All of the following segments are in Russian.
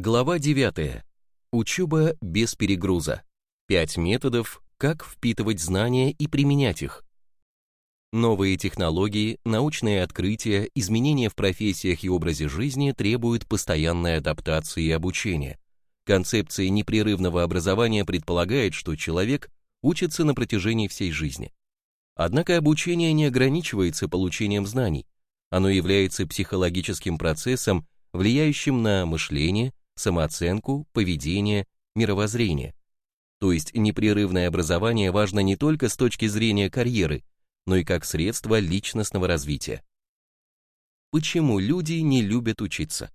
Глава 9. Учеба без перегруза. Пять методов, как впитывать знания и применять их. Новые технологии, научные открытия, изменения в профессиях и образе жизни требуют постоянной адаптации и обучения. Концепция непрерывного образования предполагает, что человек учится на протяжении всей жизни. Однако обучение не ограничивается получением знаний. Оно является психологическим процессом, влияющим на мышление, самооценку, поведение, мировоззрение. То есть непрерывное образование важно не только с точки зрения карьеры, но и как средство личностного развития. Почему люди не любят учиться?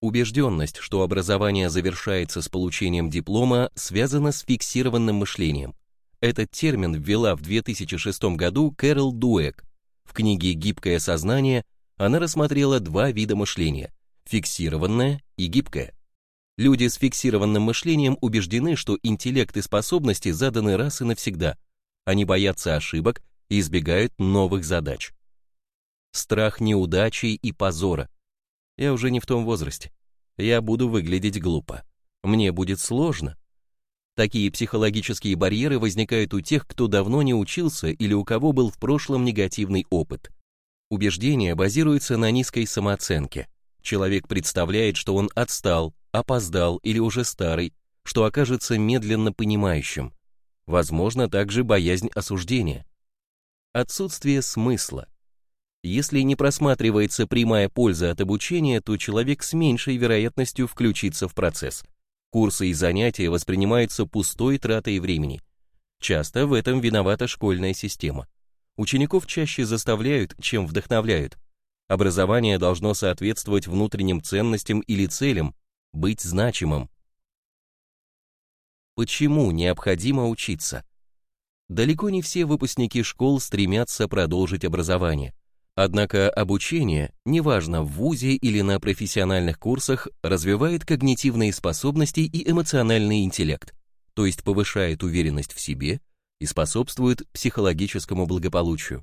Убежденность, что образование завершается с получением диплома, связана с фиксированным мышлением. Этот термин ввела в 2006 году Кэрол Дуэк. В книге «Гибкое сознание» она рассмотрела два вида мышления – фиксированное и гибкое. Люди с фиксированным мышлением убеждены, что интеллект и способности заданы раз и навсегда. Они боятся ошибок и избегают новых задач. Страх неудачи и позора. Я уже не в том возрасте. Я буду выглядеть глупо. Мне будет сложно. Такие психологические барьеры возникают у тех, кто давно не учился или у кого был в прошлом негативный опыт. Убеждения базируются на низкой самооценке. Человек представляет, что он отстал, опоздал или уже старый, что окажется медленно понимающим. Возможно, также боязнь осуждения. Отсутствие смысла. Если не просматривается прямая польза от обучения, то человек с меньшей вероятностью включится в процесс. Курсы и занятия воспринимаются пустой тратой времени. Часто в этом виновата школьная система. Учеников чаще заставляют, чем вдохновляют. Образование должно соответствовать внутренним ценностям или целям, быть значимым. Почему необходимо учиться? Далеко не все выпускники школ стремятся продолжить образование. Однако обучение, неважно в ВУЗе или на профессиональных курсах, развивает когнитивные способности и эмоциональный интеллект, то есть повышает уверенность в себе и способствует психологическому благополучию.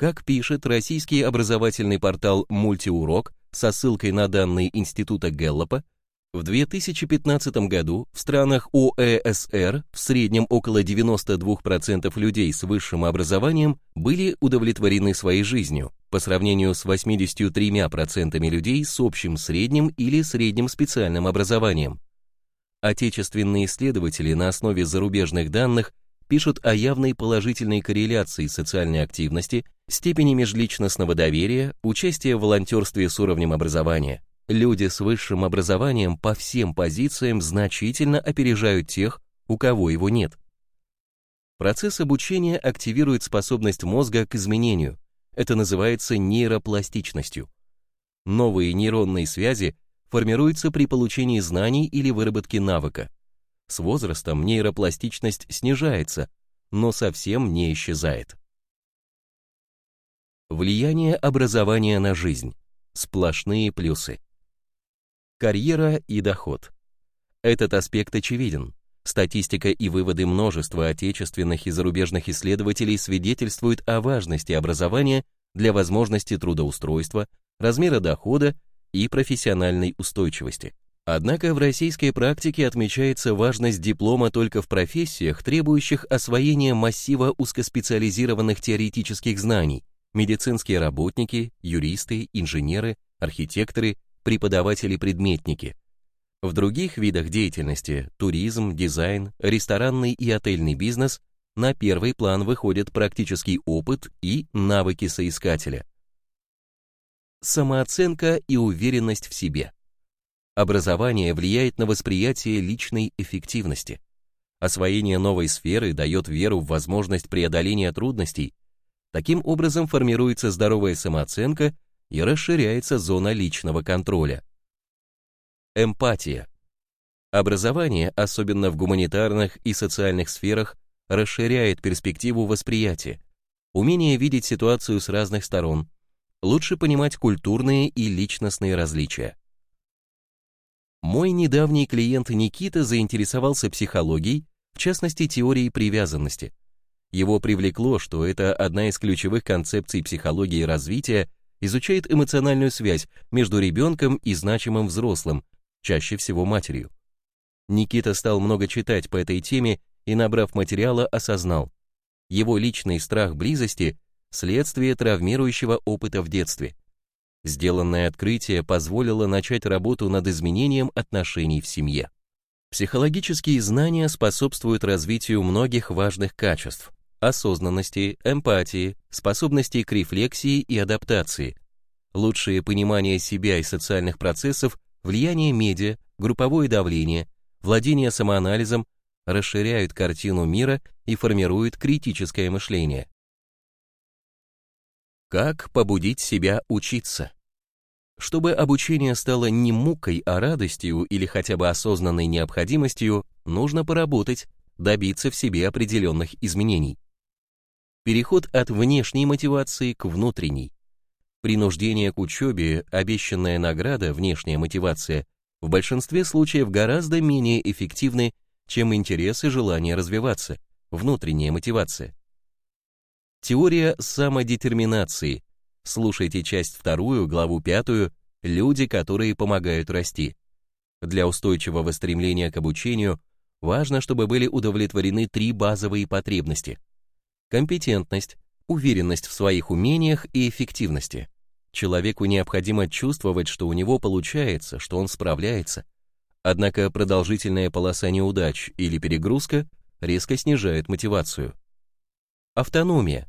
Как пишет российский образовательный портал «Мультиурок» со ссылкой на данные Института Гэллопа, в 2015 году в странах ОЭСР в среднем около 92% людей с высшим образованием были удовлетворены своей жизнью, по сравнению с 83% людей с общим средним или средним специальным образованием. Отечественные исследователи на основе зарубежных данных пишут о явной положительной корреляции социальной активности, степени межличностного доверия, участия в волонтерстве с уровнем образования. Люди с высшим образованием по всем позициям значительно опережают тех, у кого его нет. Процесс обучения активирует способность мозга к изменению. Это называется нейропластичностью. Новые нейронные связи формируются при получении знаний или выработке навыка. С возрастом нейропластичность снижается, но совсем не исчезает. Влияние образования на жизнь. Сплошные плюсы. Карьера и доход. Этот аспект очевиден. Статистика и выводы множества отечественных и зарубежных исследователей свидетельствуют о важности образования для возможности трудоустройства, размера дохода и профессиональной устойчивости. Однако в российской практике отмечается важность диплома только в профессиях, требующих освоения массива узкоспециализированных теоретических знаний, медицинские работники, юристы, инженеры, архитекторы, преподаватели-предметники. В других видах деятельности – туризм, дизайн, ресторанный и отельный бизнес – на первый план выходит практический опыт и навыки соискателя. Самооценка и уверенность в себе – Образование влияет на восприятие личной эффективности. Освоение новой сферы дает веру в возможность преодоления трудностей. Таким образом формируется здоровая самооценка и расширяется зона личного контроля. Эмпатия. Образование, особенно в гуманитарных и социальных сферах, расширяет перспективу восприятия. Умение видеть ситуацию с разных сторон, лучше понимать культурные и личностные различия. Мой недавний клиент Никита заинтересовался психологией, в частности теорией привязанности. Его привлекло, что это одна из ключевых концепций психологии развития, изучает эмоциональную связь между ребенком и значимым взрослым, чаще всего матерью. Никита стал много читать по этой теме и, набрав материала, осознал, его личный страх близости – следствие травмирующего опыта в детстве. Сделанное открытие позволило начать работу над изменением отношений в семье. Психологические знания способствуют развитию многих важных качеств – осознанности, эмпатии, способности к рефлексии и адаптации, лучшее понимание себя и социальных процессов, влияние медиа, групповое давление, владение самоанализом расширяют картину мира и формируют критическое мышление. Как побудить себя учиться? Чтобы обучение стало не мукой, а радостью или хотя бы осознанной необходимостью, нужно поработать, добиться в себе определенных изменений. Переход от внешней мотивации к внутренней. Принуждение к учебе, обещанная награда, внешняя мотивация, в большинстве случаев гораздо менее эффективны, чем интерес и желание развиваться, внутренняя мотивация. Теория самодетерминации. Слушайте часть вторую, главу пятую «Люди, которые помогают расти». Для устойчивого стремления к обучению важно, чтобы были удовлетворены три базовые потребности. Компетентность, уверенность в своих умениях и эффективности. Человеку необходимо чувствовать, что у него получается, что он справляется. Однако продолжительная полоса неудач или перегрузка резко снижает мотивацию. Автономия.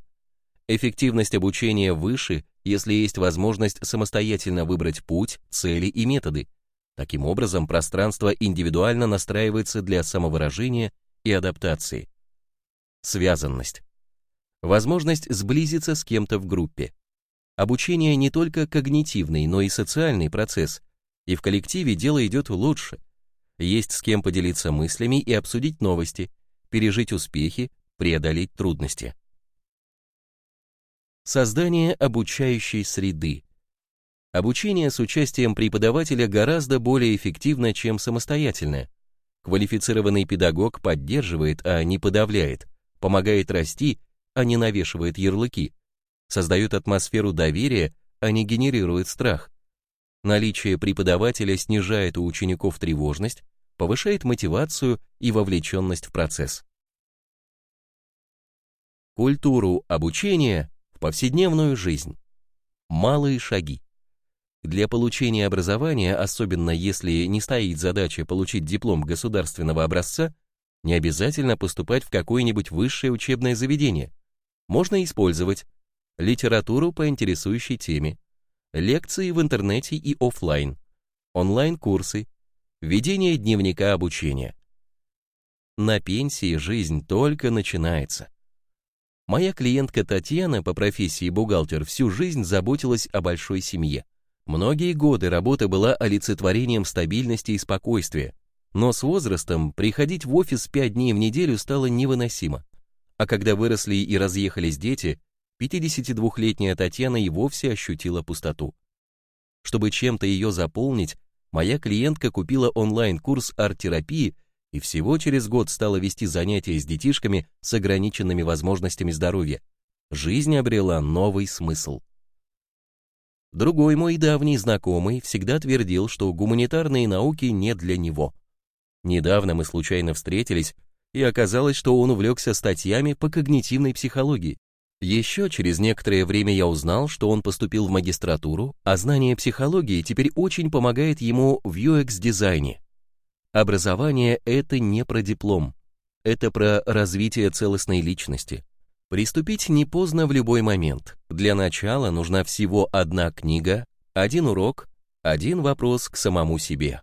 Эффективность обучения выше, если есть возможность самостоятельно выбрать путь, цели и методы. Таким образом, пространство индивидуально настраивается для самовыражения и адаптации. Связанность возможность сблизиться с кем-то в группе. Обучение не только когнитивный, но и социальный процесс, и в коллективе дело идет лучше. Есть с кем поделиться мыслями и обсудить новости, пережить успехи, преодолеть трудности. Создание обучающей среды. Обучение с участием преподавателя гораздо более эффективно, чем самостоятельное. Квалифицированный педагог поддерживает, а не подавляет, помогает расти а не навешивает ярлыки, создает атмосферу доверия, а не генерирует страх. Наличие преподавателя снижает у учеников тревожность, повышает мотивацию и вовлеченность в процесс. Культуру обучения повседневную жизнь. Малые шаги. Для получения образования, особенно если не стоит задача получить диплом государственного образца, не обязательно поступать в какое-нибудь высшее учебное заведение можно использовать литературу по интересующей теме, лекции в интернете и офлайн, онлайн-курсы, ведение дневника обучения. На пенсии жизнь только начинается. Моя клиентка Татьяна по профессии бухгалтер всю жизнь заботилась о большой семье. Многие годы работа была олицетворением стабильности и спокойствия, но с возрастом приходить в офис пять дней в неделю стало невыносимо. А когда выросли и разъехались дети, 52-летняя Татьяна и вовсе ощутила пустоту. Чтобы чем-то ее заполнить, моя клиентка купила онлайн-курс арт-терапии и всего через год стала вести занятия с детишками с ограниченными возможностями здоровья. Жизнь обрела новый смысл. Другой мой давний знакомый всегда твердил, что гуманитарные науки не для него. Недавно мы случайно встретились, и оказалось, что он увлекся статьями по когнитивной психологии. Еще через некоторое время я узнал, что он поступил в магистратуру, а знание психологии теперь очень помогает ему в UX-дизайне. Образование — это не про диплом, это про развитие целостной личности. Приступить не поздно в любой момент. Для начала нужна всего одна книга, один урок, один вопрос к самому себе.